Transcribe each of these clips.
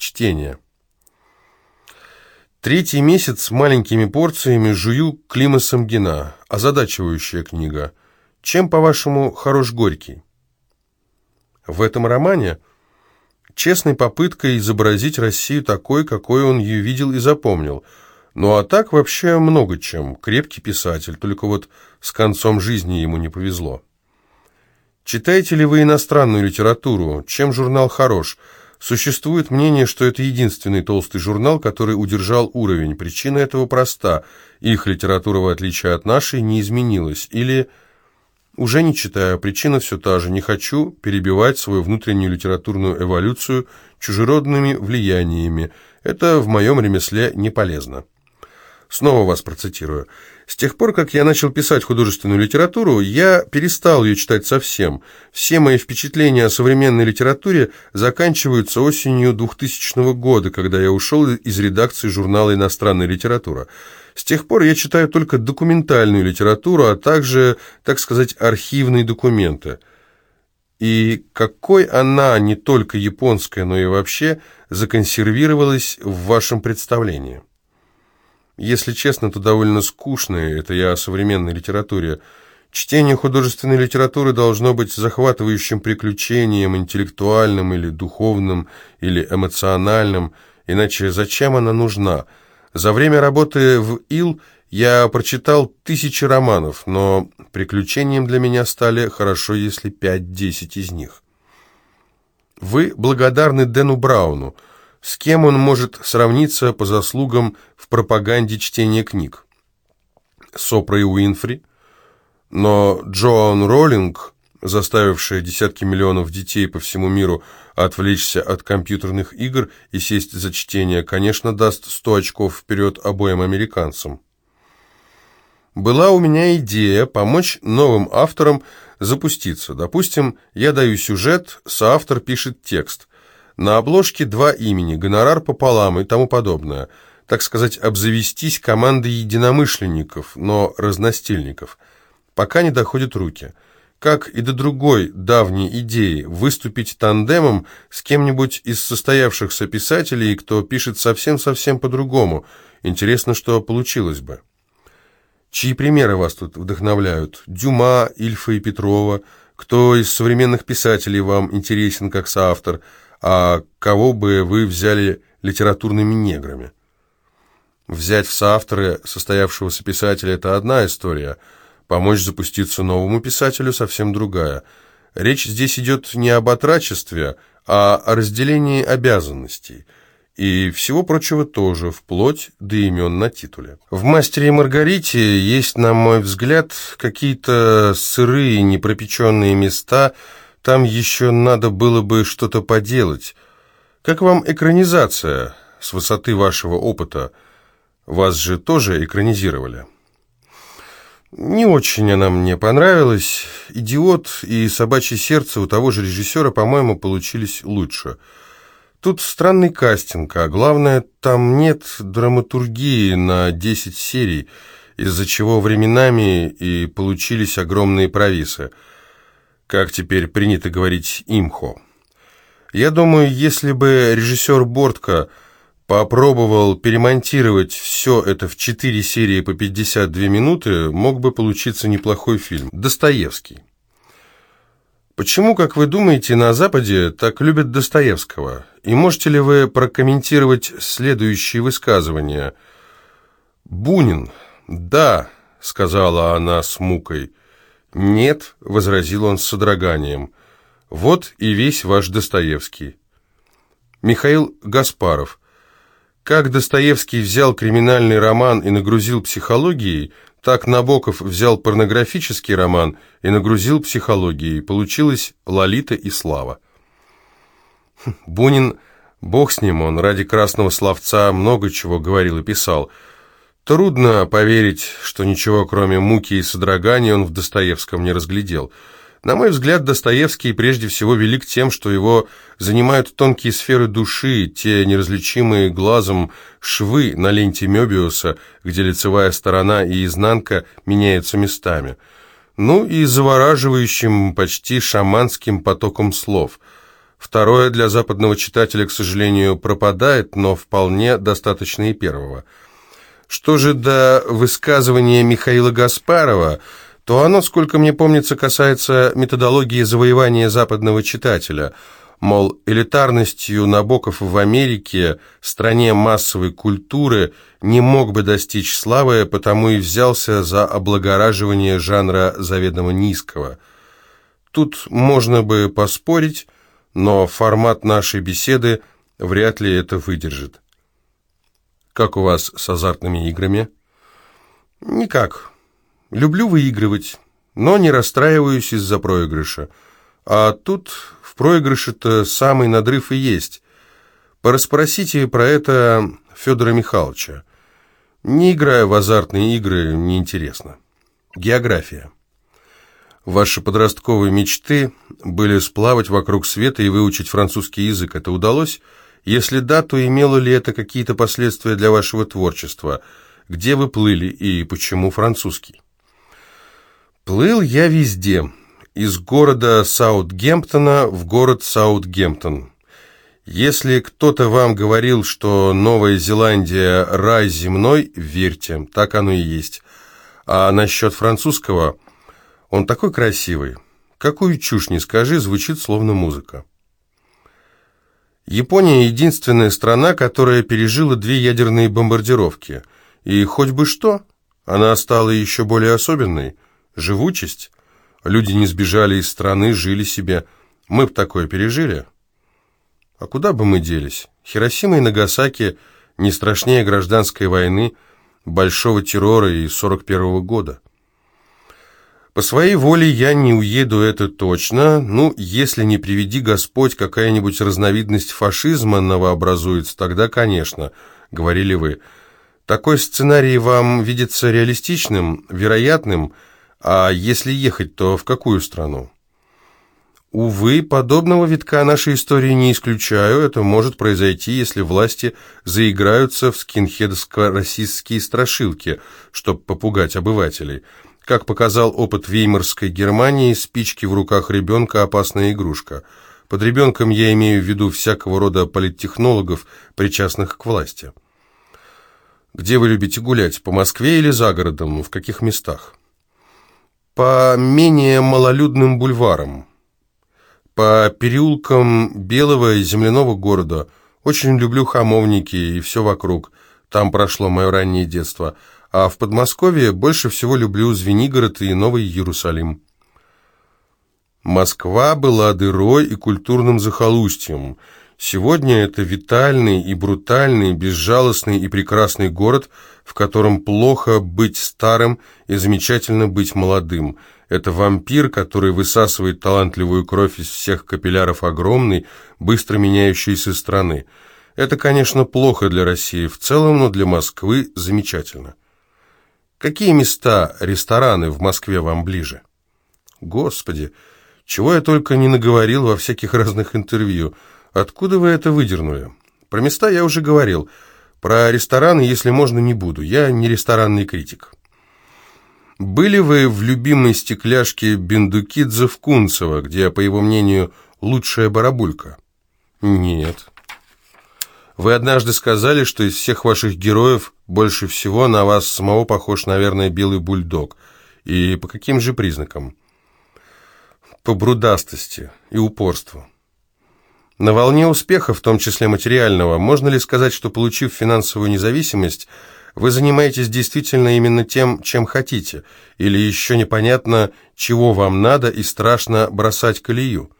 Чтение. Третий месяц маленькими порциями жую Клима Самгина. Озадачивающая книга. Чем, по-вашему, хорош Горький? В этом романе честной попыткой изобразить Россию такой, какой он ее видел и запомнил. Ну а так вообще много чем. Крепкий писатель, только вот с концом жизни ему не повезло. Читаете ли вы иностранную литературу? Чем журнал хорош? Существует мнение, что это единственный толстый журнал, который удержал уровень. Причина этого проста. Их литература, в отличие от нашей, не изменилась. Или уже не читаю, причина все та же. Не хочу перебивать свою внутреннюю литературную эволюцию чужеродными влияниями. Это в моем ремесле не полезно. Снова вас процитирую. С тех пор, как я начал писать художественную литературу, я перестал ее читать совсем. Все мои впечатления о современной литературе заканчиваются осенью 2000 года, когда я ушел из редакции журнала «Иностранная литература». С тех пор я читаю только документальную литературу, а также, так сказать, архивные документы. И какой она, не только японская, но и вообще, законсервировалась в вашем представлении? Если честно, то довольно скучные, это я о современной литературе. Чтение художественной литературы должно быть захватывающим приключением, интеллектуальным или духовным, или эмоциональным, иначе зачем она нужна? За время работы в ИЛ я прочитал тысячи романов, но приключением для меня стали хорошо, если 5-10 из них. Вы благодарны Дэну Брауну – с кем он может сравниться по заслугам в пропаганде чтения книг? С Опрой Уинфри? Но Джоан Роллинг, заставившая десятки миллионов детей по всему миру отвлечься от компьютерных игр и сесть за чтение, конечно, даст 100 очков вперед обоим американцам. Была у меня идея помочь новым авторам запуститься. Допустим, я даю сюжет, соавтор пишет текст. На обложке два имени, гонорар пополам и тому подобное. Так сказать, обзавестись командой единомышленников, но разностильников. Пока не доходят руки. Как и до другой давней идеи выступить тандемом с кем-нибудь из состоявшихся писателей, кто пишет совсем-совсем по-другому. Интересно, что получилось бы. Чьи примеры вас тут вдохновляют? Дюма, Ильфа и Петрова? Кто из современных писателей вам интересен как соавтор? А кого бы вы взяли литературными неграми? Взять в соавторы состоявшегося писателя – это одна история, помочь запуститься новому писателю – совсем другая. Речь здесь идет не об отрачестве, а о разделении обязанностей – и всего прочего тоже, вплоть до имен на титуле. В «Мастере и Маргарите» есть, на мой взгляд, какие-то сырые непропеченные места – там еще надо было бы что-то поделать. Как вам экранизация с высоты вашего опыта? Вас же тоже экранизировали. Не очень она мне понравилась. «Идиот» и «Собачье сердце» у того же режиссера, по-моему, получились лучше. Тут странный кастинг, а главное, там нет драматургии на 10 серий, из-за чего временами и получились огромные провисы – как теперь принято говорить, имхо. Я думаю, если бы режиссер Бортко попробовал перемонтировать все это в четыре серии по 52 минуты, мог бы получиться неплохой фильм. Достоевский. Почему, как вы думаете, на Западе так любят Достоевского? И можете ли вы прокомментировать следующие высказывания? «Бунин. Да», — сказала она с мукой, — «Нет», — возразил он с содроганием, — «вот и весь ваш Достоевский». Михаил Гаспаров. Как Достоевский взял криминальный роман и нагрузил психологией, так Набоков взял порнографический роман и нагрузил психологией. Получилось «Лолита и слава». Хм, Бунин, бог с ним, он ради красного словца много чего говорил и писал – Трудно поверить, что ничего, кроме муки и содрогания, он в Достоевском не разглядел. На мой взгляд, Достоевский прежде всего велик тем, что его занимают тонкие сферы души, те неразличимые глазом швы на ленте Мёбиуса, где лицевая сторона и изнанка меняются местами. Ну и завораживающим, почти шаманским потоком слов. Второе для западного читателя, к сожалению, пропадает, но вполне достаточно и первого. Что же до высказывания Михаила Гаспарова, то оно, сколько мне помнится, касается методологии завоевания западного читателя – Мол, элитарностью Набоков в Америке, стране массовой культуры, не мог бы достичь славы, потому и взялся за облагораживание жанра заведомо низкого. Тут можно бы поспорить, но формат нашей беседы вряд ли это выдержит. Как у вас с азартными играми? Никак. Люблю выигрывать, но не расстраиваюсь из-за проигрыша. А тут в проигрыше-то самый надрыв и есть. Порасспросите про это Федора Михайловича. Не играя в азартные игры, неинтересно. География. Ваши подростковые мечты были сплавать вокруг света и выучить французский язык. Это удалось? Если да, то имело ли это какие-то последствия для вашего творчества? Где вы плыли и почему французский? Плыл я везде из города Саутгемптона в город Саутгемптон. Если кто-то вам говорил, что Новая Зеландия – рай земной, верьте, так оно и есть. А насчет французского, он такой красивый. Какую чушь не скажи, звучит словно музыка. Япония – единственная страна, которая пережила две ядерные бомбардировки. И хоть бы что, она стала еще более особенной. Живучесть – Люди не сбежали из страны, жили себе. Мы б такое пережили. А куда бы мы делись? Хиросима и Нагасаки не страшнее гражданской войны, большого террора и 41 -го года. По своей воле я не уеду, это точно. Ну, если не приведи Господь, какая-нибудь разновидность фашизма новообразуется, тогда, конечно, говорили вы. Такой сценарий вам видится реалистичным, вероятным – а если ехать, то в какую страну? Увы, подобного витка нашей истории не исключаю. Это может произойти, если власти заиграются в скинхедско-расистские страшилки, чтобы попугать обывателей. Как показал опыт Веймарской Германии, спички в руках ребенка – опасная игрушка. Под ребенком я имею в виду всякого рода политтехнологов, причастных к власти. Где вы любите гулять, по Москве или за городом, в каких местах? по менее малолюдным бульварам, по переулкам Белого и Земляного города. Очень люблю хамовники и все вокруг. Там прошло мое раннее детство. А в Подмосковье больше всего люблю Звенигород и Новый Иерусалим. Москва была дырой и культурным захолустьем – Сегодня это витальный и брутальный, безжалостный и прекрасный город, в котором плохо быть старым и замечательно быть молодым. Это вампир, который высасывает талантливую кровь из всех капилляров огромной, быстро меняющейся страны. Это, конечно, плохо для России в целом, но для Москвы замечательно. Какие места, рестораны в Москве вам ближе? Господи, чего я только не наговорил во всяких разных интервью – Откуда вы это выдернули? Про места я уже говорил. Про рестораны, если можно, не буду. Я не ресторанный критик. Были вы в любимой стекляшке Бендукидзе в Кунцево, где, по его мнению, лучшая барабулька? Нет. Вы однажды сказали, что из всех ваших героев больше всего на вас самого похож, наверное, белый бульдог. И по каким же признакам? По брудастости и упорству. На волне успеха, в том числе материального, можно ли сказать, что, получив финансовую независимость, вы занимаетесь действительно именно тем, чем хотите, или еще непонятно, чего вам надо и страшно бросать колею?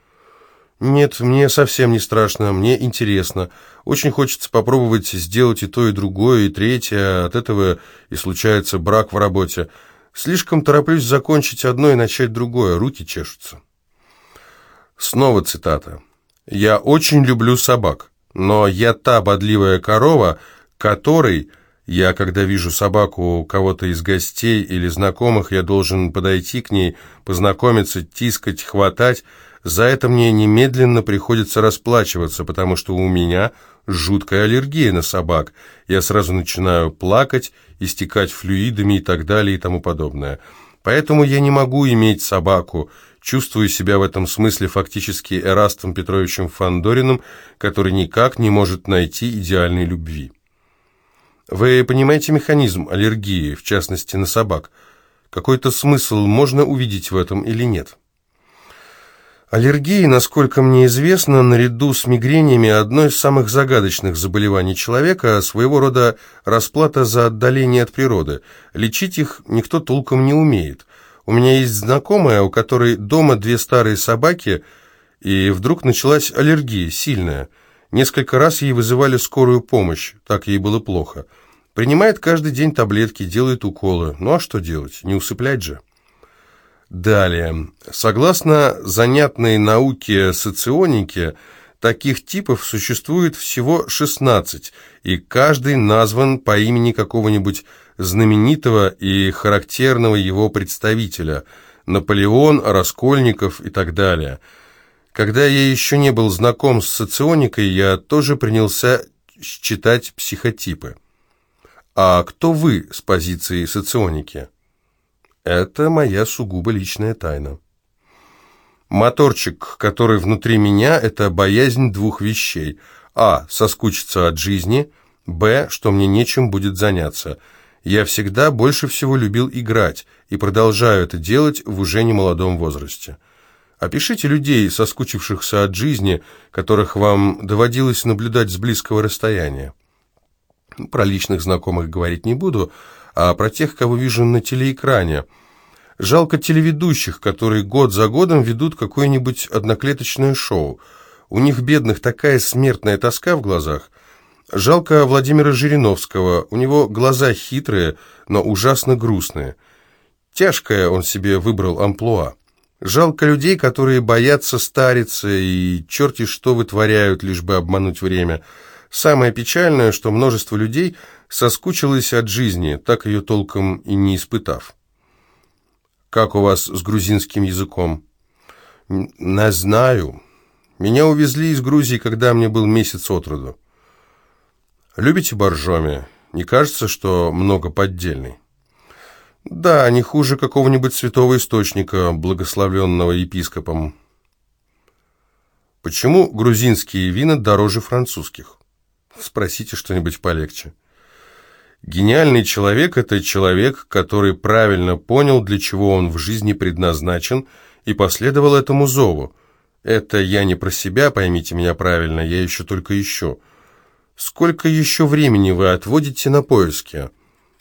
Нет, мне совсем не страшно, мне интересно. Очень хочется попробовать сделать и то, и другое, и третье, а от этого и случается брак в работе. Слишком тороплюсь закончить одно и начать другое, руки чешутся. Снова цитата. Я очень люблю собак, но я та бодливая корова, которой я, когда вижу собаку кого-то из гостей или знакомых, я должен подойти к ней, познакомиться, тискать, хватать. За это мне немедленно приходится расплачиваться, потому что у меня жуткая аллергия на собак. Я сразу начинаю плакать, истекать флюидами и так далее и тому подобное. Поэтому я не могу иметь собаку. чувствую себя в этом смысле фактически Эрастом Петровичем Фандориным, который никак не может найти идеальной любви. Вы понимаете механизм аллергии, в частности на собак? Какой-то смысл можно увидеть в этом или нет? Аллергии, насколько мне известно, наряду с мигренями одно из самых загадочных заболеваний человека, своего рода расплата за отдаление от природы. Лечить их никто толком не умеет. У меня есть знакомая, у которой дома две старые собаки, и вдруг началась аллергия, сильная. Несколько раз ей вызывали скорую помощь, так ей было плохо. Принимает каждый день таблетки, делает уколы. Ну а что делать? Не усыплять же. Далее. Согласно занятной науке соционики, таких типов существует всего 16, и каждый назван по имени какого-нибудь знаменитого и характерного его представителя – Наполеон, Раскольников и так далее. Когда я еще не был знаком с соционикой, я тоже принялся читать психотипы. А кто вы с позиции соционики? Это моя сугубо личная тайна. Моторчик, который внутри меня, это боязнь двух вещей. А. Соскучиться от жизни. Б. Что мне нечем будет заняться. Я всегда больше всего любил играть и продолжаю это делать в уже немолодом возрасте. Опишите людей, соскучившихся от жизни, которых вам доводилось наблюдать с близкого расстояния. Про личных знакомых говорить не буду, а про тех, кого вижу на телеэкране. Жалко телеведущих, которые год за годом ведут какое-нибудь одноклеточное шоу. У них, бедных, такая смертная тоска в глазах. Жалко Владимира Жириновского, у него глаза хитрые, но ужасно грустные. Тяжкое он себе выбрал амплуа. Жалко людей, которые боятся стариться и черти что вытворяют, лишь бы обмануть время. Самое печальное, что множество людей – соскучилась от жизни, так ее толком и не испытав. «Как у вас с грузинским языком?» «Не знаю. Меня увезли из Грузии, когда мне был месяц от роду. Любите боржоми? Не кажется, что много поддельный?» «Да, не хуже какого-нибудь святого источника, благословленного епископом». «Почему грузинские вина дороже французских?» «Спросите что-нибудь полегче». Гениальный человек – это человек, который правильно понял, для чего он в жизни предназначен, и последовал этому зову. Это я не про себя, поймите меня правильно, я еще только ищу. Сколько еще времени вы отводите на поиски?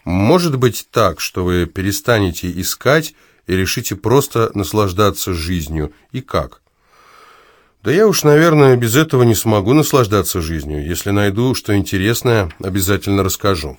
Может быть так, что вы перестанете искать и решите просто наслаждаться жизнью. И как? Да я уж, наверное, без этого не смогу наслаждаться жизнью. Если найду что интересное, обязательно расскажу.